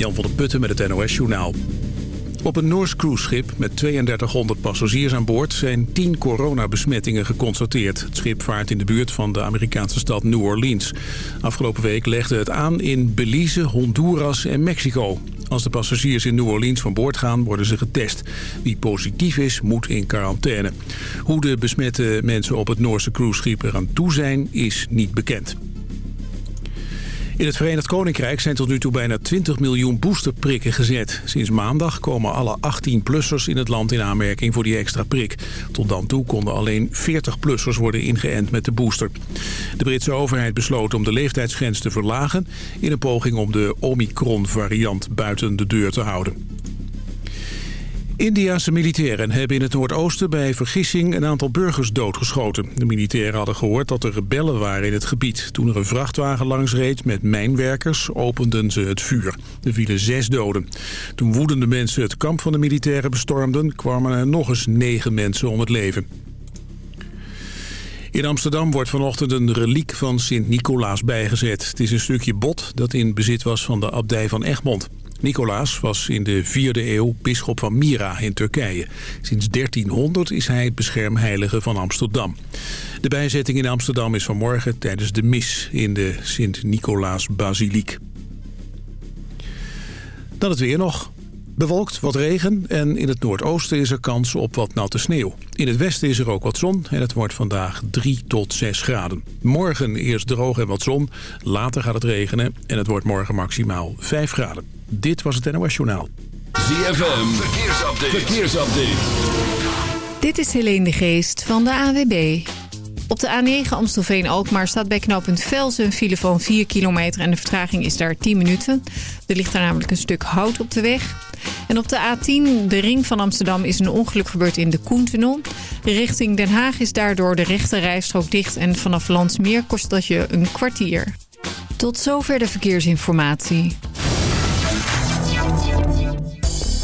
Jan van der Putten met het NOS Journaal. Op een Noors cruiseschip met 3200 passagiers aan boord zijn 10 coronabesmettingen geconstateerd. Het schip vaart in de buurt van de Amerikaanse stad New Orleans. Afgelopen week legde het aan in Belize, Honduras en Mexico. Als de passagiers in New Orleans van boord gaan, worden ze getest. Wie positief is, moet in quarantaine. Hoe de besmette mensen op het Noorse cruiseschip eraan toe zijn, is niet bekend. In het Verenigd Koninkrijk zijn tot nu toe bijna 20 miljoen boosterprikken gezet. Sinds maandag komen alle 18-plussers in het land in aanmerking voor die extra prik. Tot dan toe konden alleen 40-plussers worden ingeënt met de booster. De Britse overheid besloot om de leeftijdsgrens te verlagen... in een poging om de Omicron-variant buiten de deur te houden. Indiase militairen hebben in het Noordoosten bij vergissing een aantal burgers doodgeschoten. De militairen hadden gehoord dat er rebellen waren in het gebied. Toen er een vrachtwagen langs reed met mijnwerkers openden ze het vuur. Er vielen zes doden. Toen woedende mensen het kamp van de militairen bestormden... kwamen er nog eens negen mensen om het leven. In Amsterdam wordt vanochtend een reliek van Sint-Nicolaas bijgezet. Het is een stukje bot dat in bezit was van de abdij van Egmond. Nicolaas was in de 4e eeuw bisschop van Myra in Turkije. Sinds 1300 is hij het beschermheilige van Amsterdam. De bijzetting in Amsterdam is vanmorgen tijdens de mis in de Sint-Nicolaas-basiliek. Dan het weer nog. Bewolkt, wat regen en in het noordoosten is er kans op wat natte sneeuw. In het westen is er ook wat zon en het wordt vandaag 3 tot 6 graden. Morgen eerst droog en wat zon, later gaat het regenen en het wordt morgen maximaal 5 graden. Dit was het NOS Journaal. ZFM, verkeersupdate. verkeersupdate. Dit is Helene de Geest van de AWB. Op de A9 Amstelveen-Alkmaar staat bij knooppunt Velsen een file van 4 kilometer... en de vertraging is daar 10 minuten. Er ligt daar namelijk een stuk hout op de weg. En op de A10, de ring van Amsterdam, is een ongeluk gebeurd in de Koentunnel. Richting Den Haag is daardoor de rechte rijstrook dicht... en vanaf Landsmeer kost dat je een kwartier. Tot zover de verkeersinformatie.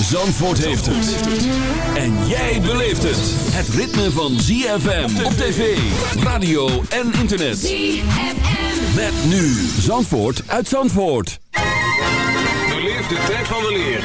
Zandvoort heeft het. En jij beleeft het. Het ritme van ZFM op tv, radio en internet. ZFM. Met nu Zandvoort uit Zandvoort. Beleef de tijd van de leer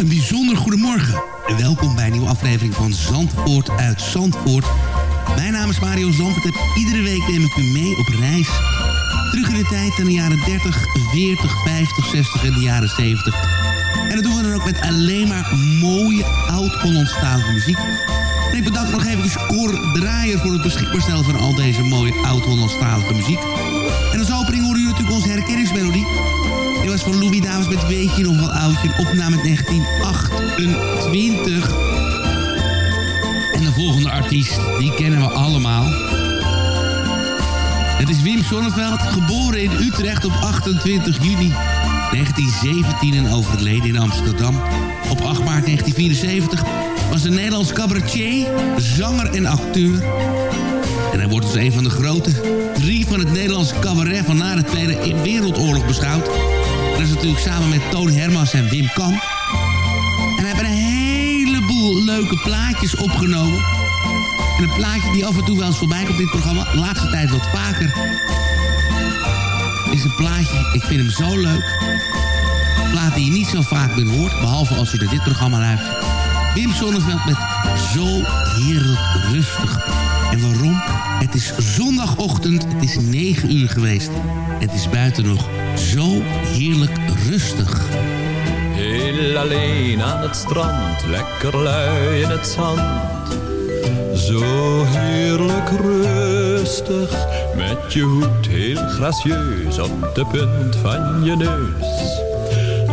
Een bijzonder goedemorgen en welkom bij een nieuwe aflevering van Zandvoort uit Zandvoort. Mijn naam is Mario Zandvoort en iedere week neem ik u mee op reis. Terug in de tijd aan de jaren 30, 40, 50, 60 en de jaren 70. En dat doen we dan ook met alleen maar mooie oud-Hollandstalige muziek. En ik bedank nog even Cor Draaier voor het beschikbaar stellen van al deze mooie oud-Hollandstalige muziek. En als opening horen jullie natuurlijk onze herkenningsmelodie. Dit was van Louis Davis met Weet je nog wel oudje, een opname uit 1928. En de volgende artiest, die kennen we allemaal. Het is Wim Sonneveld, geboren in Utrecht op 28 juni 1917 en overleden in Amsterdam. Op 8 maart 1974 was een Nederlands cabaretier, zanger en acteur. En hij wordt als een van de grote drie van het Nederlandse cabaret van na de Tweede Wereldoorlog beschouwd. Dat is natuurlijk samen met Toon Hermans en Wim Kan. En heeft een heleboel leuke plaatjes opgenomen. En een plaatje die af en toe wel eens voorbij komt in dit programma, de laatste tijd wat vaker, is een plaatje, ik vind hem zo leuk. Een plaat die je niet zo vaak meer hoort, behalve als je naar dit programma luistert. Wim Sonneveld met Zo Heerlijk Rustig. En waarom? Het is zondagochtend, het is 9 uur geweest. Het is buiten nog zo heerlijk rustig. Heel alleen aan het strand, lekker lui in het zand. Zo heerlijk rustig, met je hoed heel gracieus op de punt van je neus.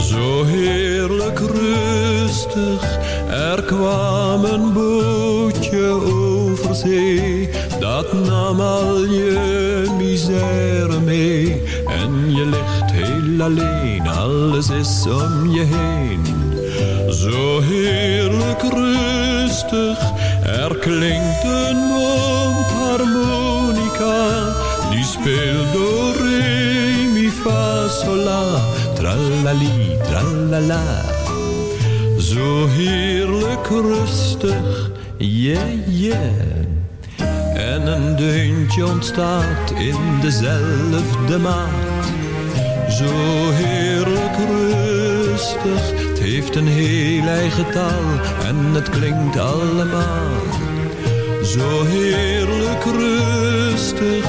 Zo heerlijk rustig, er kwam een bootje over Dat nam al je misère mee. En je ligt heel alleen, alles is om je heen. Zo heerlijk rustig, Er klinkt een mondharmonica, die speelt door re, mi, fa, sol, la, tralali, tralala. Zo heerlijk rustig, yeah, yeah. En een deuntje ontstaat in dezelfde maat. Zo heerlijk rustig, het heeft een heel eigen taal en het klinkt allemaal. Zo heerlijk rustig,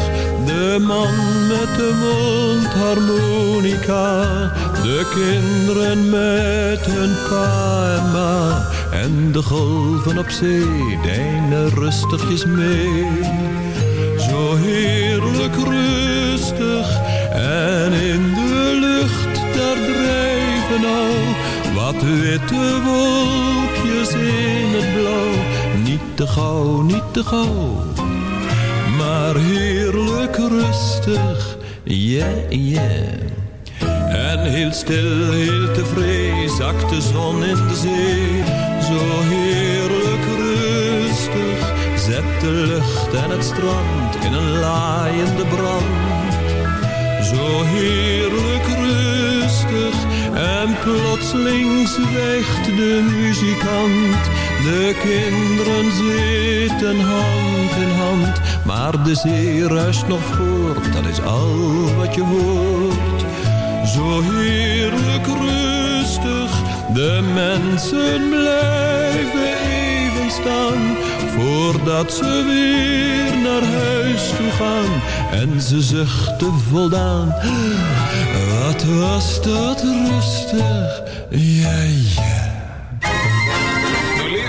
de man met de mondharmonica. De kinderen met hun pa en ma. En de golven op zee deinen rustigjes mee. Zo heerlijk rustig en in de lucht daar drijven al wat witte wolkjes in het blauw. Niet te gauw, niet te gauw, maar heerlijk rustig, yeah, yeah. En heel stil, heel tevreden, zakt de zon in de zee. Zo heerlijk rustig, zet de lucht en het strand in een laaiende brand. Zo heerlijk rustig en plotseling zwijgt de muzikant. De kinderen zitten hand in hand, maar de zee ruist nog voort, dat is al wat je hoort. Zo heerlijk rustig, de mensen blijven even staan. Voordat ze weer naar huis toe gaan en ze zuchten voldaan. Wat was dat rustig, ja.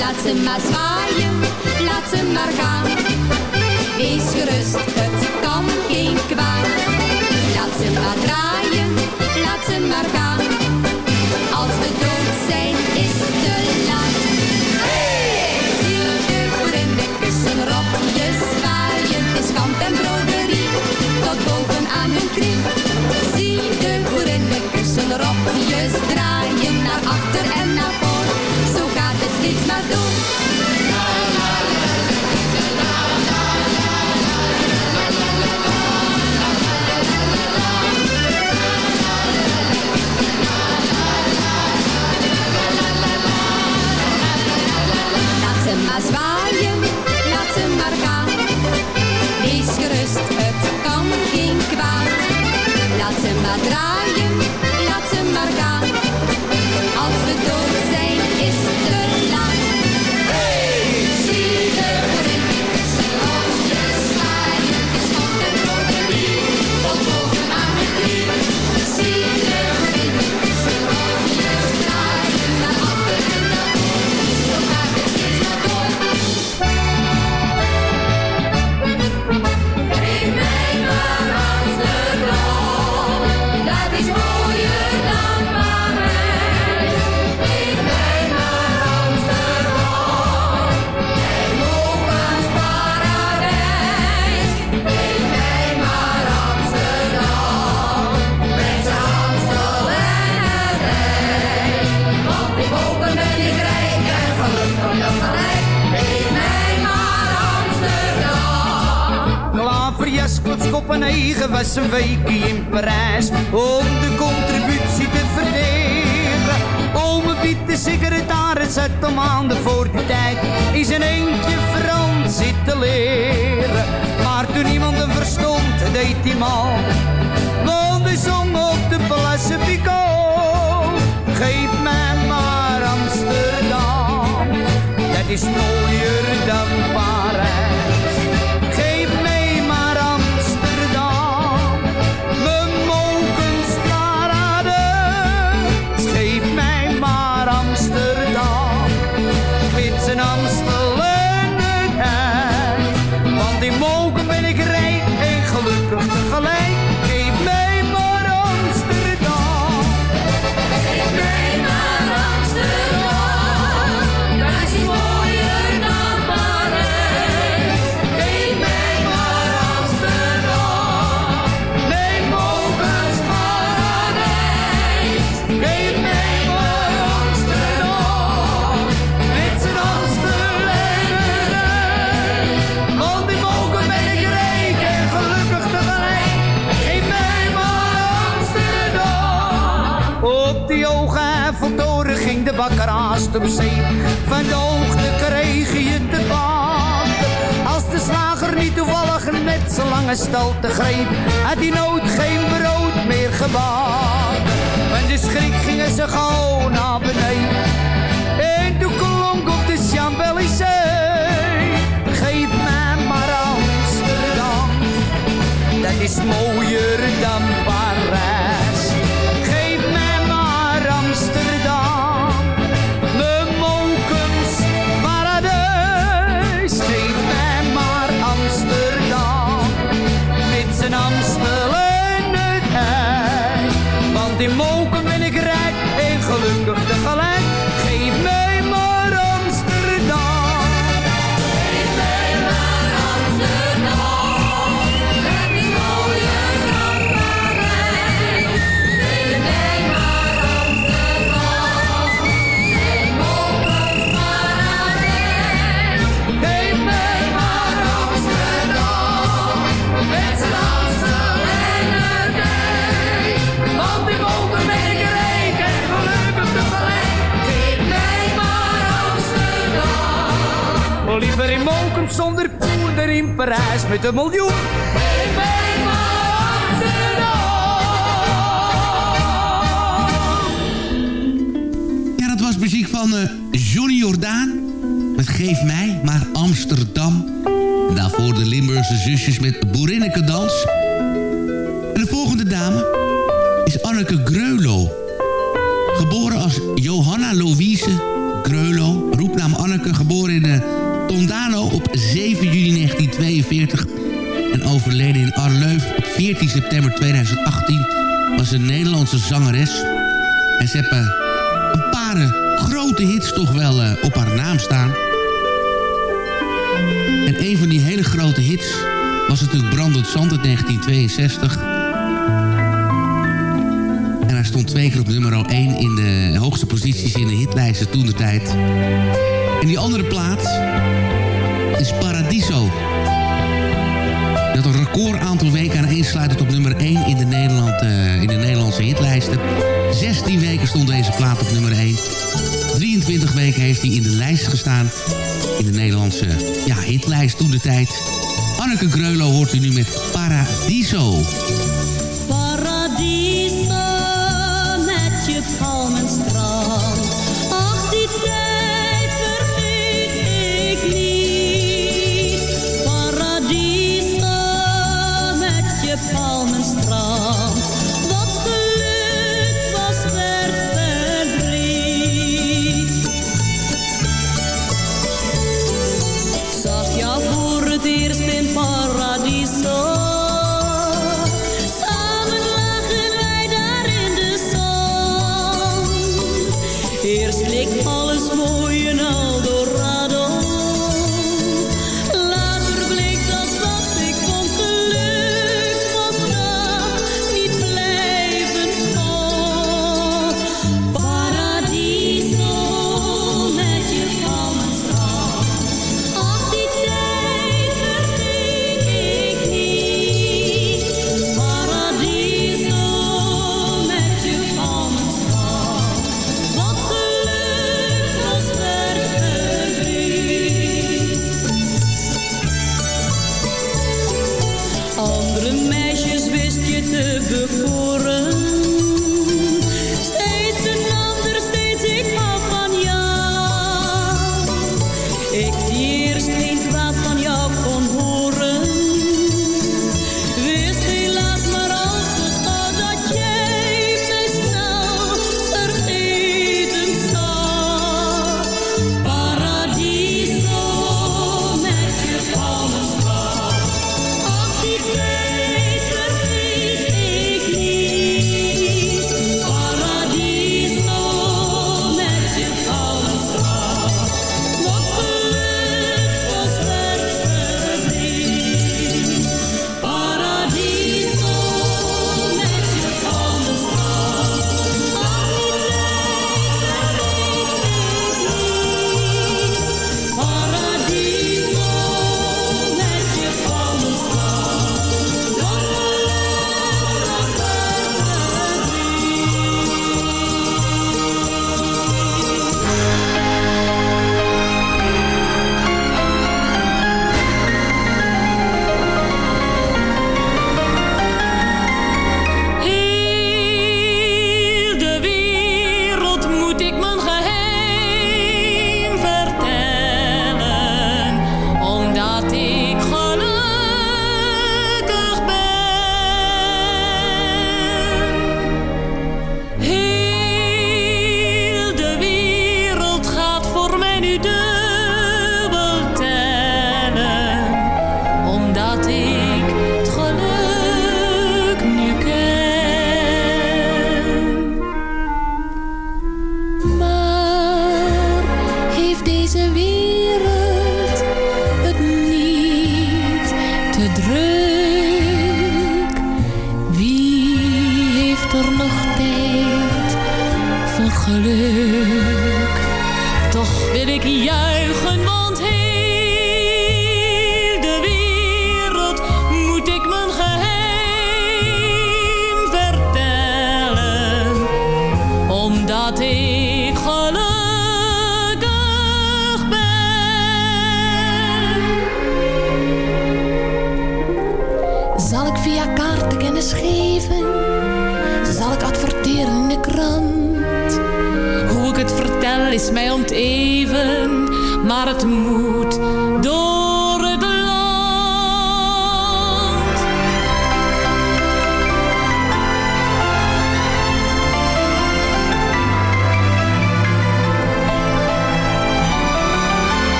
laat ze maar zwaaien, laat ze maar gaan. Wees gerust, het kan geen kwaad. Laat ze maar draaien, laat ze maar gaan. Als we dood zijn, is te laat. Zie de boerinnen kussen, rokjes zwaaien, het is kant en broderie, tot boven aan hun knie. Zie de boerinnen kussen, rokjes draaien, naar achter en naar voor. Dat maar doen. Ze maar zwaaien. Klaverjas, klotskop en eigen was een weekje in Parijs om de contributie te verdelen. Ome Piet, de secretaris, zat om maanden voor die tijd in zijn eentje Frans zitten leren. Maar toen iemand hem verstond, deed hij mal. Want hij zong op de Place Picot. Geef mij maar Amsterdam, dat is mooier dan Parijs. Liever in Mokum zonder poeder in Parijs met een miljoen. Geef mij maar Amsterdam. Ja, dat was muziek van eh, Johnny Jordaan. Met Geef mij maar Amsterdam. En daarvoor de Limburgse zusjes met Boerinneke dans. En de volgende dame is Anneke Greulow. Geboren als Johanna Louise Greulow. Roepnaam Anneke, geboren in eh, Tondano op 7 juni 1942. En overleden in Arleuf op 14 september 2018. Was een Nederlandse zangeres. En ze eh, een paar eh, grote hits toch wel eh, op haar naam staan. En een van die hele grote hits was natuurlijk Brandend Zand uit 1962. En hij stond twee keer op nummer 1 in de hoogste posities in de hitlijsten toen de tijd. En die andere plaat is Paradiso. Dat een record aantal weken aan één op nummer 1 in de, Nederland, eh, in de Nederlandse hitlijsten. 16 weken stond deze plaat op nummer 1. 23 weken heeft hij in de lijst gestaan. In de Nederlandse ja, hitlijst toen de tijd. Anneke Greulow hoort u nu met. Paradiso Eerst leek alles mooi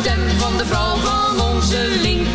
stem van de vrouw van onze linkerbuurt.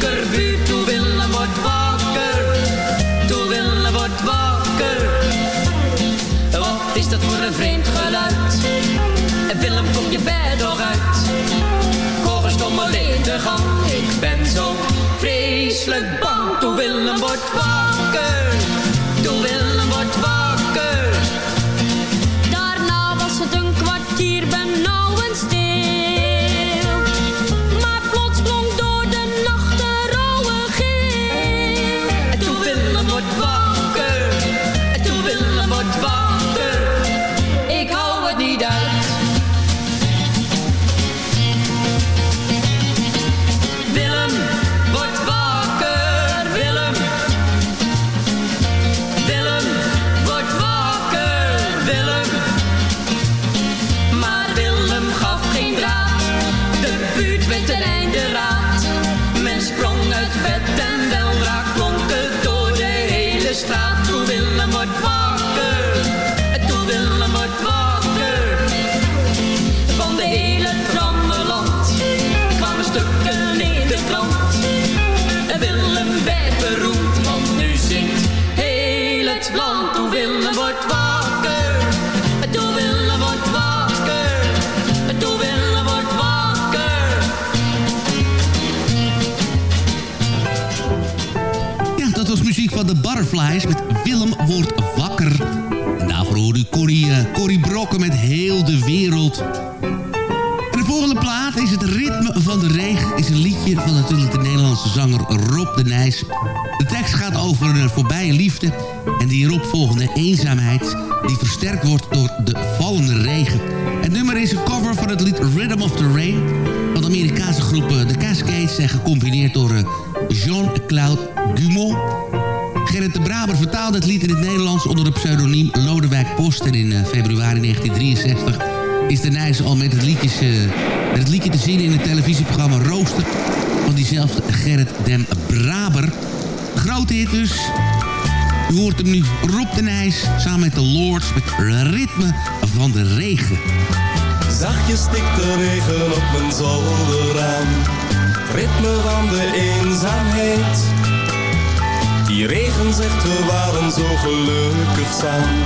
Van de Butterflies met Willem wordt wakker. En daarvoor hoorde u Corrie, eh, Corrie Brokken met Heel de Wereld. De volgende plaat is het Ritme van de Regen. Is een liedje van natuurlijk de Nederlandse zanger Rob de Nijs. De tekst gaat over een voorbije liefde en die hieropvolgende eenzaamheid... die versterkt wordt door de vallende regen. Het nummer is een cover van het lied Rhythm of the Rain... van de Amerikaanse groep eh, The Cascades... en gecombineerd door eh, Jean-Claude Dumont... Gerrit de Braber vertaalde het lied in het Nederlands onder het pseudoniem Lodewijk Post. En in eh, februari 1963 is de Nijs al met het, liedjes, eh, met het liedje te zien in het televisieprogramma Rooster. Van diezelfde Gerrit den Braber. Grote hit dus. U hoort hem nu Rob de Nijs samen met de Lords met Ritme van de Regen. Zachtjes stikt de regen op mijn zolderraam. Ritme van de eenzaamheid. Die regen zegt we waren zo gelukkig samen.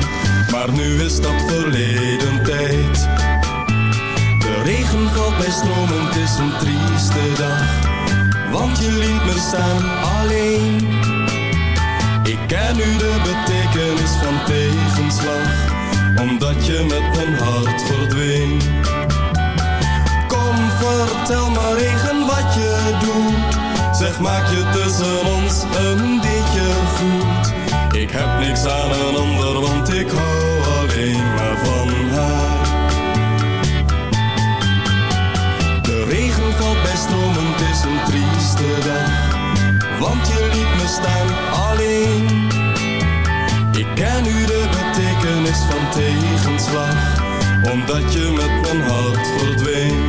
Maar nu is dat verleden tijd. De regen valt bij stromen, het is een trieste dag. Want je liet me staan alleen. Ik ken nu de betekenis van tegenslag. Omdat je met mijn hart verdween. Kom, vertel maar regen wat je doet. Zeg, maak je tussen ons een ditje goed. Ik heb niks aan een ander, want ik hou alleen maar van haar. De regen valt bij stromen, het is een trieste dag. Want je liet me staan alleen. Ik ken nu de betekenis van tegenslag. Omdat je met mijn hart verdween.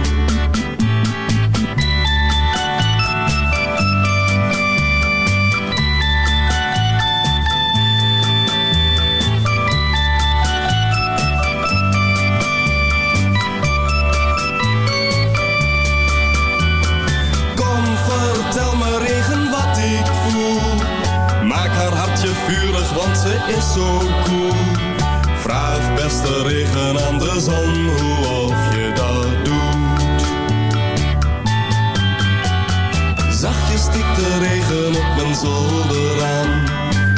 Is zo koel. Vraag beste regen aan de zon hoe of je dat doet. Zachtjes stikt de regen op mijn zolder aan.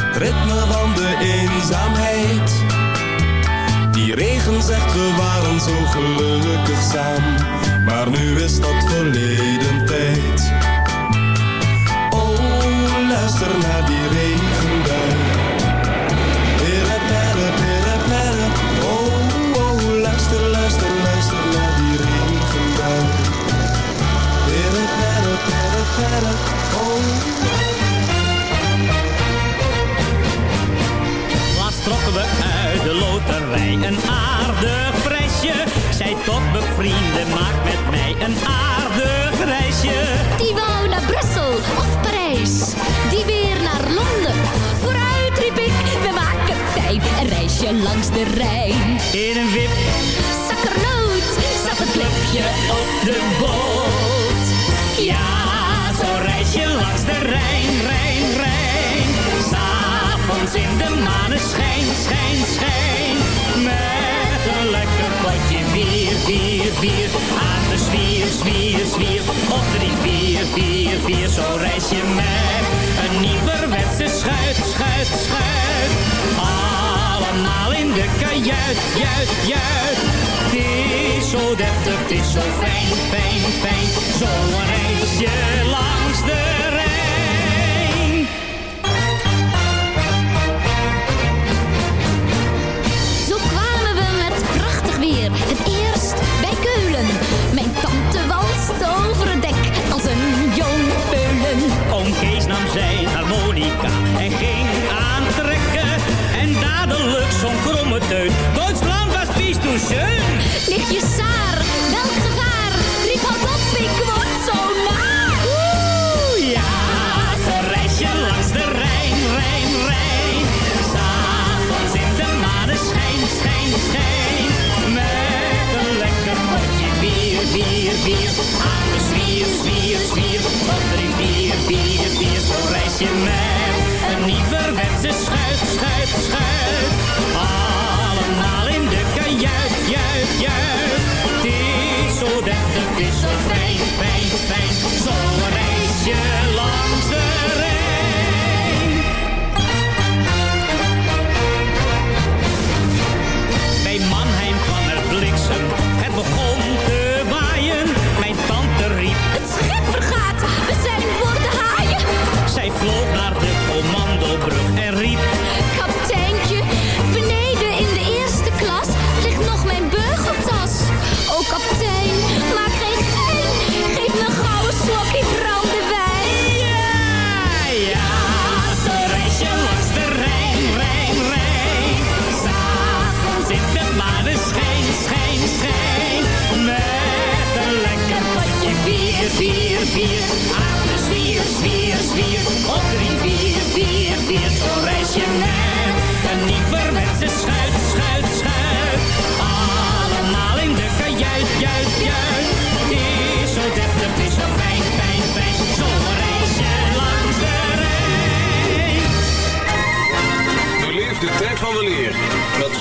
Het ritme van de eenzaamheid. Die regen zegt we waren zo gelukkig samen. Maar nu is dat verleden tijd. Oh, luister naar die regenbui. Laatst trokken we uit de loterij een aardig prijsje. Zij tot bevrienden, maak met mij een aardig reisje. Die wou naar Brussel of Parijs, die weer naar Londen. Vooruit riep ik, we maken fijn een reisje langs de Rijn. In een wip, Zakkernoot zat een klepje op de boot. ja, zo reis je langs de Rijn, Rijn, Rijn. S'avonds in de maneschijn, schijn, schijn. Met een lekker potje bier, bier, bier. Aan de zwier, zwier, zwier. Op drie, vier, vier, vier. Zo reis je met een nieuwerwetse schuit, schuit, schuit. Allemaal in de kajuit, juit, juit. Is zo deftig, het is zo fijn, fijn, fijn. Zo reis je langs de Rijn. Zo kwamen we met prachtig weer, het eerst bij Keulen. Mijn tante walst over het dek als een jong peulen. Oom Kees nam zijn harmonica en ging aantrekken. En dadelijk zo'n kromme teut. Duitsland was pies bier. Aan de zwier, zwier, zwier. Op drie, vier, vier, vier. Zo reis je met een nieuwerwetse schuit, schuit, schuit. Allemaal in de kajuit, juit, juit. Het is zo deftig, het is zo fijn, fijn, fijn. Zo reis je langs de Aan de zwier, zwier, zwier. Op drie, vier, vier, vier. Zo reis je met een nieuwerwetse schuit, schuit, schuit. Allemaal in de kajuit, juit, juit. Het is zo deftig, het is zo fijn, fijn, fijn. Zo reis je langs de Rijn. Beleef de tijd van de leer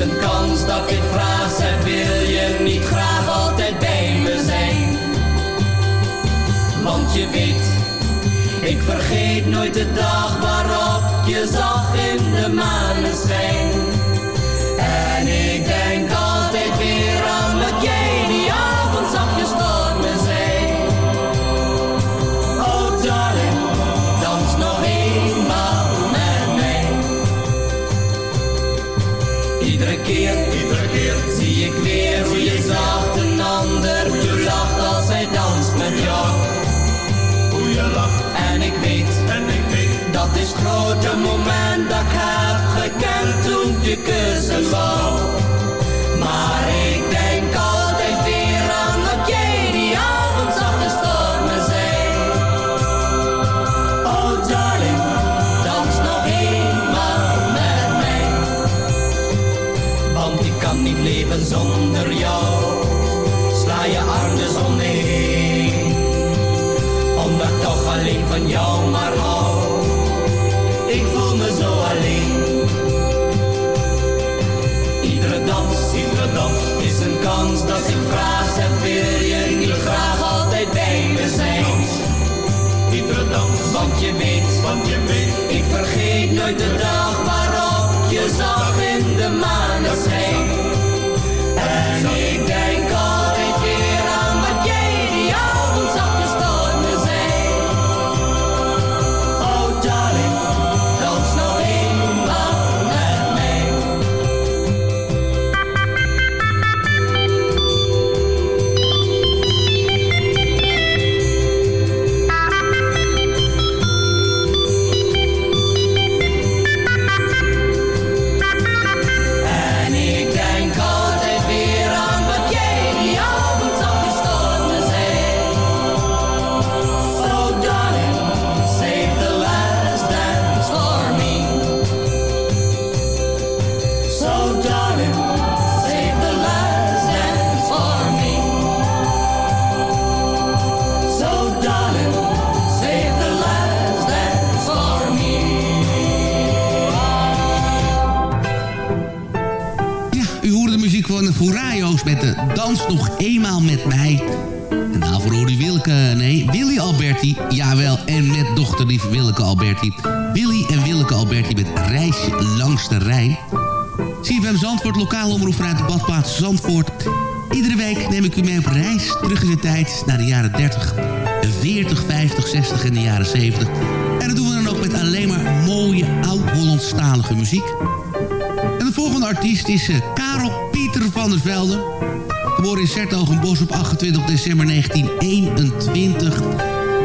een kans dat ik vraag zeg wil je niet graag altijd bij me zijn? Want je weet, Ik vergeet nooit de dag waarop je zag in de maneschijn. En ik denk altijd moment dat ik heb gekend toen je kussen wou. Dat ik vraag. Zeg, wil je niet graag altijd bij me zijn? Iedere dans, want je weet, want je weet. Ik vergeet nooit de dag waarop je zag in de maneschijn. Furayos met de Dans nog eenmaal met mij. En daarvoor hoorde u Wilke, nee, Willy Alberti. Jawel, en met dochterlief Willeke Alberti. Willy en Willeke Alberti met Reisje langs de Rijn. CFM Zandvoort, lokaal omroep vanuit de badplaats Zandvoort. Iedere week neem ik u mee op reis terug in de tijd naar de jaren 30, 40, 50, 60 en de jaren 70. En dat doen we dan ook met alleen maar mooie oud-Hollandstalige muziek. En de volgende artiest is eh, Karel Pieter van der Velde. Geboren in Sertogenbos op 28 december 1921.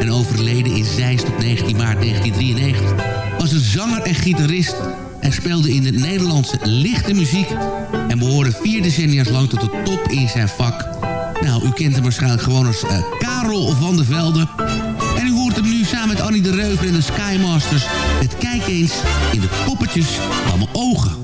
En overleden in Zeist op 19 maart 1993. Was een zanger en gitarist. En speelde in de Nederlandse lichte muziek. En behoorde vier decennia's lang tot de top in zijn vak. Nou, u kent hem waarschijnlijk gewoon als eh, Karel van der Velde. En u hoort hem nu samen met Annie de Reuver en de Skymasters. Het kijk eens in de poppetjes van mijn ogen.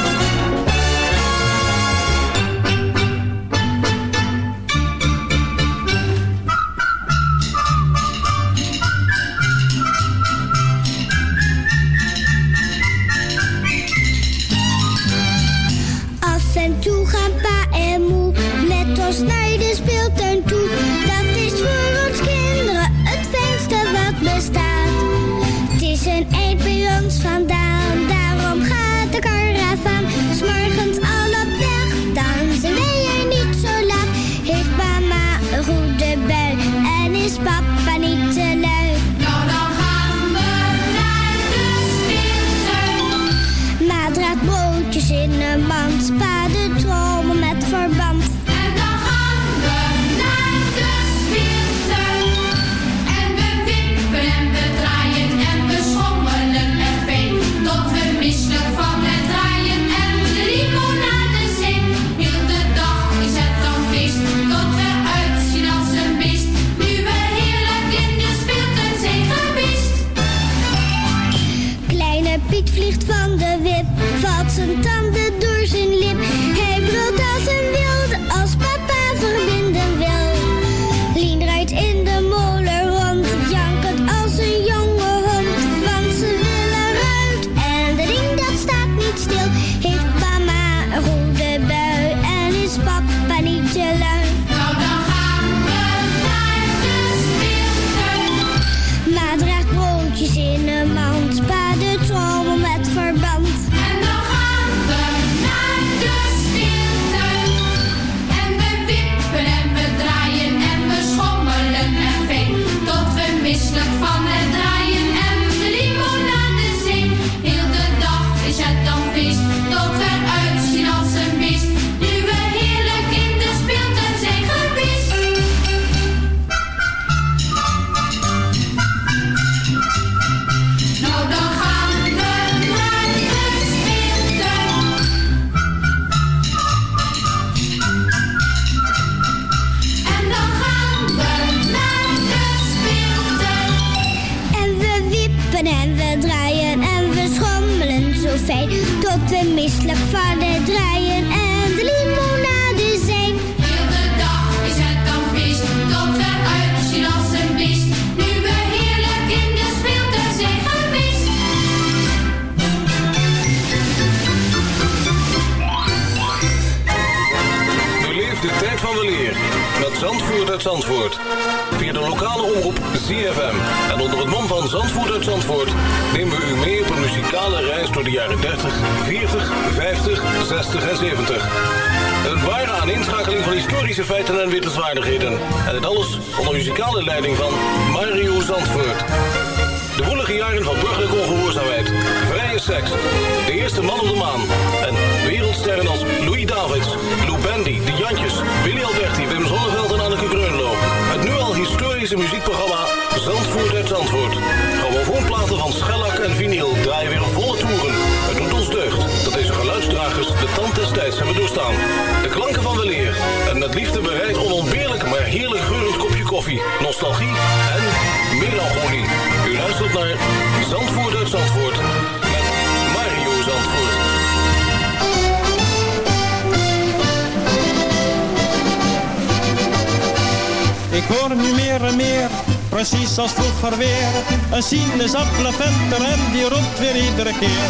hoor nu meer en meer, precies als vroeger weer. Een sinaasappelventer en die roept weer iedere keer.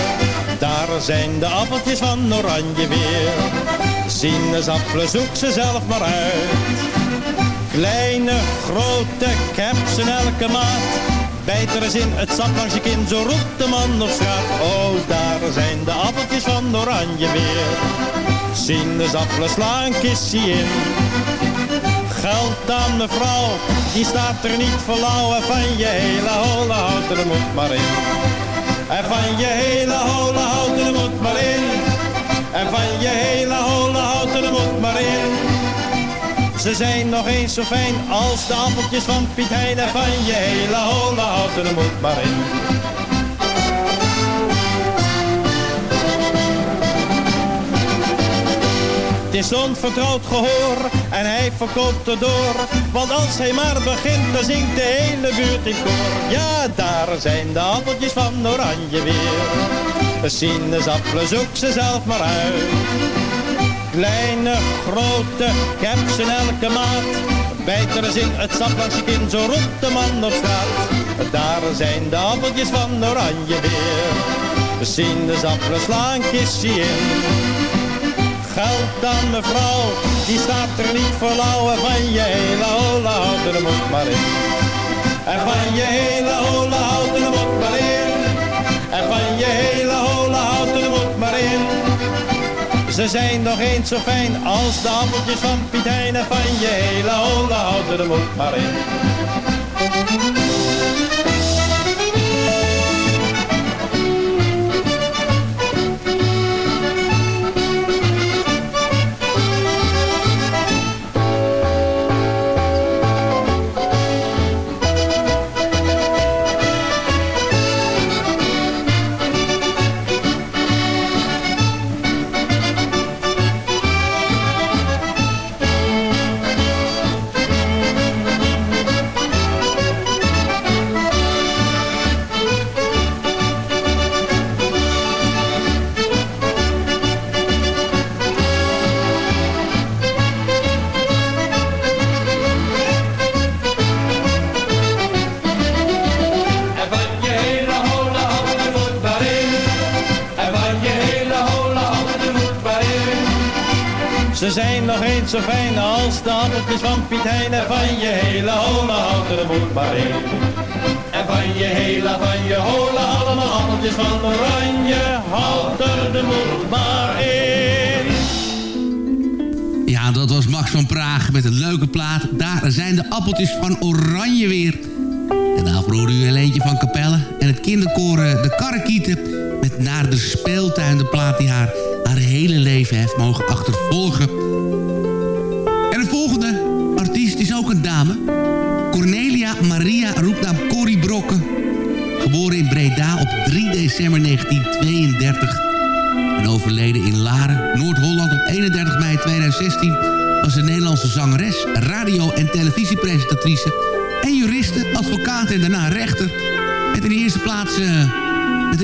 Daar zijn de appeltjes van oranje weer. Sinaasappelen zoek ze zelf maar uit. Kleine, grote, kepsen in elke maat. Bijt er eens in het sap langs je kin, zo roept de man op straat. Oh, daar zijn de appeltjes van oranje weer. Sinaasappelen slaan kissie in. Geld aan de vrouw, die staat er niet voor lauw. En van je hele holle houten, er moet maar in. En van je hele holle houten, er moet maar in. En van je hele holle houten, er moet maar in. Ze zijn nog eens zo fijn als de appeltjes van Piet Hein. En van je hele holle houten, er moet maar in. Is onvertrouwd gehoor en hij verkoopt er door. Want als hij maar begint, dan zingt de hele buurt in koor. Ja, daar zijn de appeltjes van oranje weer. De sinaasappelen, zoek ze zelf maar uit. Kleine, grote, ik heb ze in elke maat. Bijt er eens in het sap langs je kin, zo roept de man op straat. Daar zijn de appeltjes van oranje weer. De sinaasappelen slaan kistje in. Geld aan mevrouw, die staat er niet voor lauw. En van je hele holle houten, er moet maar in. En van je hele holle houten, er moet maar in. En van je hele holle houten, er moet maar in. Ze zijn nog eens zo fijn als de appeltjes van Piet van je hele holle houten, er moet maar in. Appeltjes van oranje weer. En daarvoor hoorde u een eentje van Capelle. En het kinderkoor eh, De Karrekieten. Met een eerste plaats, eh,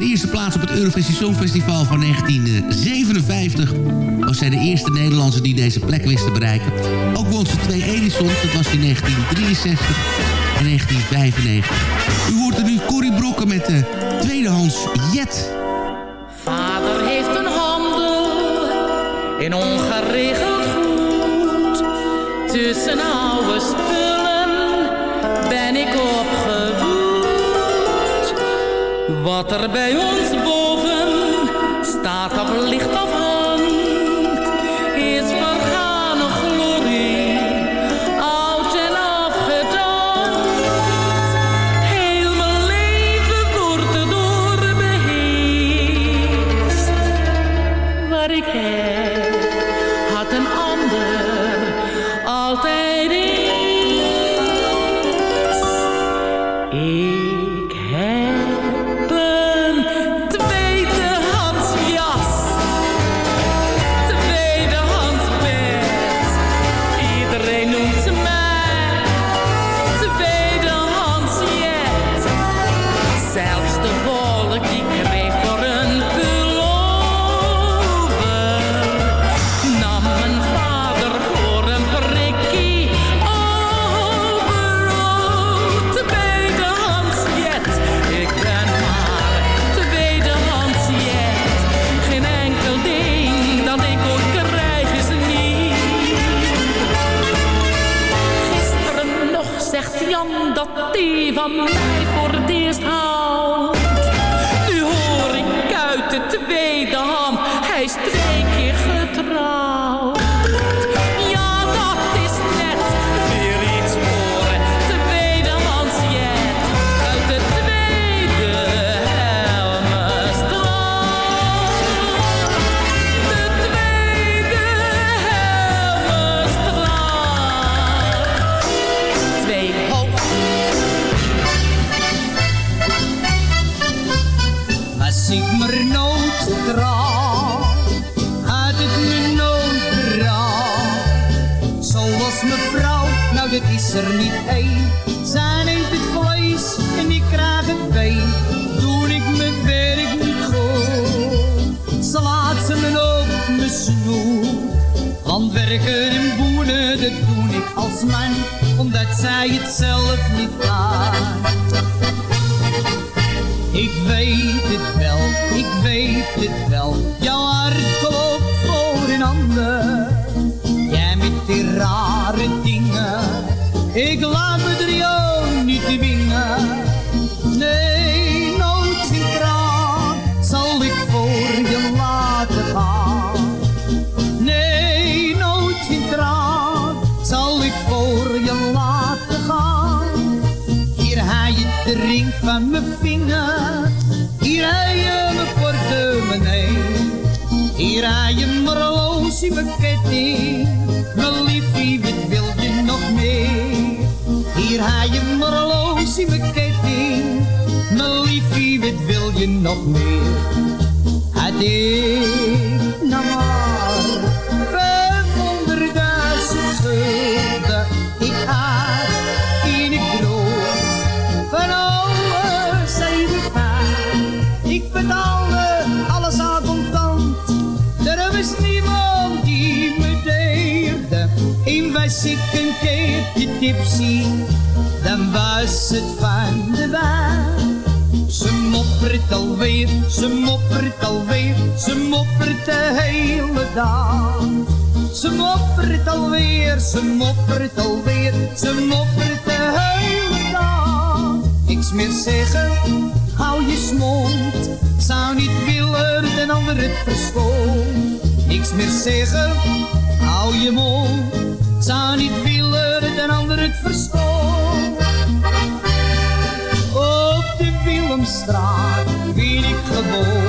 eerste plaats op het Eurovisie Songfestival van 1957... was zij de eerste Nederlandse die deze plek wist te bereiken. Ook won ze twee Edisons, dat was in 1963 en 1995. U hoort er nu Corrie Brokken met de tweedehands Jet... Vader heeft een handel in ongeregeld goed. Tussen oude spullen ben ik opgevoed. Wat er bij ons boven staat of ligt of dan was het van de wijn. Ze moppert alweer, ze moppert alweer, ze moppert de hele dag. Ze moppert alweer, ze moppert alweer, ze moppert de hele dag. Niks meer zeggen, hou je mond. Zou niet willen den ander het verstond. Niks meer zeggen, hou je mond. Zou niet willen den ander het verstond. Op de Willemstraat ben ik geboren.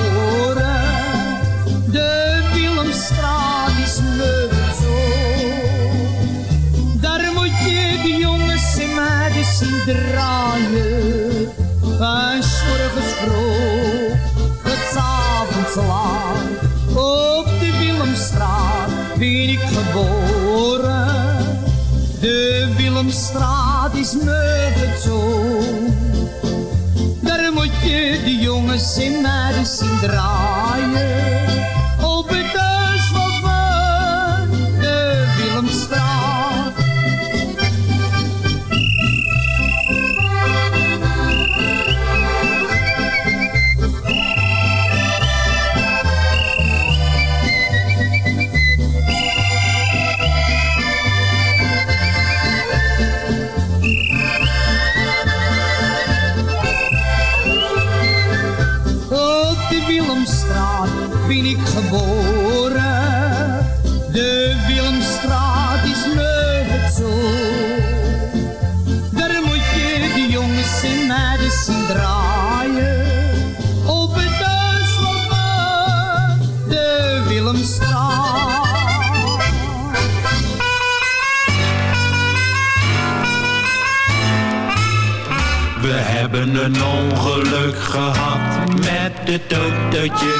Een ongeluk gehad met het autootje.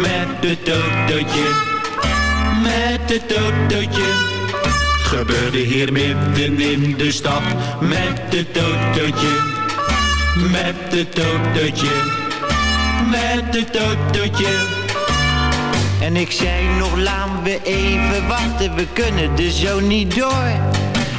Met het autootje. Met het autootje. Gebeurde hier midden in de stad. Met het autootje. Met het autootje. Met het autootje. En ik zei nog, laten we even wachten, we kunnen er zo niet door.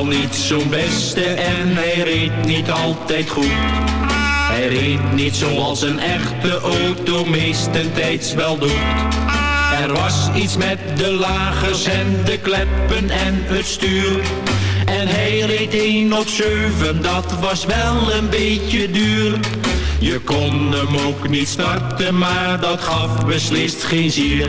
Wel niet zo'n beste en hij reed niet altijd goed. Hij reed niet zoals een echte auto meestentijds wel doet. Er was iets met de lagers en de kleppen en het stuur. En hij reed 1 op 7, dat was wel een beetje duur. Je kon hem ook niet starten, maar dat gaf beslist geen zier.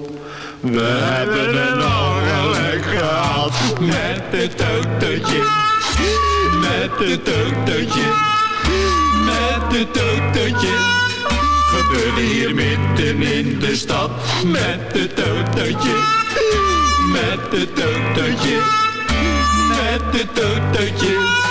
We hebben een ongeluk gehad. Met het autootje, met het autootje, met het autootje. Gebeurde hier midden in de stad. Met het autootje, met het autootje, met het autootje.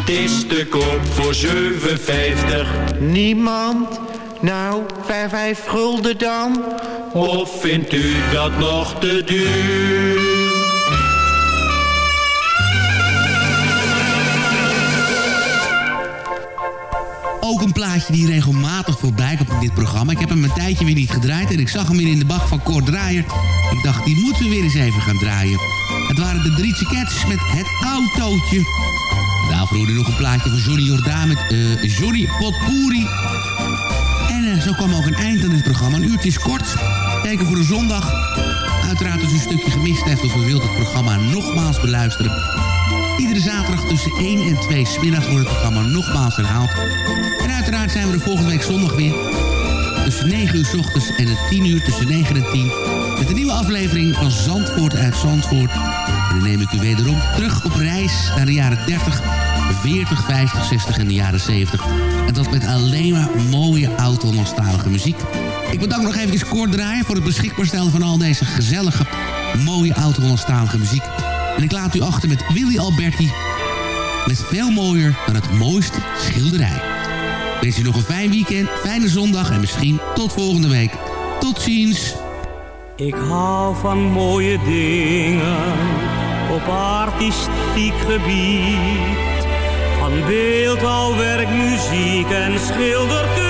Het is te koop voor 7,50. Niemand? Nou, vijf, vijf gulden dan? Of vindt u dat nog te duur? Ook een plaatje die regelmatig voorbij komt in dit programma. Ik heb hem een tijdje weer niet gedraaid en ik zag hem weer in de bak van Kort Draaier. Ik dacht, die moeten we weer eens even gaan draaien. Het waren de drie Cats met het autootje. Daarvoor hoorde nog een plaatje van Johnny Jordaan met uh, Johnny Potpourri. En uh, zo kwam ook een eind aan dit programma. Een uurtje is kort. Kijken voor een zondag. Uiteraard als u een stukje gemist heeft of u wilt het programma nogmaals beluisteren. Iedere zaterdag tussen 1 en 2 smiddags wordt het programma nogmaals herhaald. En uiteraard zijn we er volgende week zondag weer. Tussen 9 uur s ochtends en 10 uur tussen 9 en 10. Met een nieuwe aflevering van Zandvoort uit Zandvoort. En dan neem ik u wederom terug op reis naar de jaren 30, 40, 50, 60 en de jaren 70. En dat met alleen maar mooie oud-Hollandstalige muziek. Ik bedank nog even kort draaien voor het beschikbaar stellen van al deze gezellige, mooie oud-Hollandstalige muziek. En ik laat u achter met Willy Alberti. Met veel mooier dan het mooiste schilderij. Wens u nog een fijn weekend, fijne zondag en misschien tot volgende week. Tot ziens. Ik hou van mooie dingen op artistiek gebied. Van beeldhouwwerk, muziek en schilderkunst.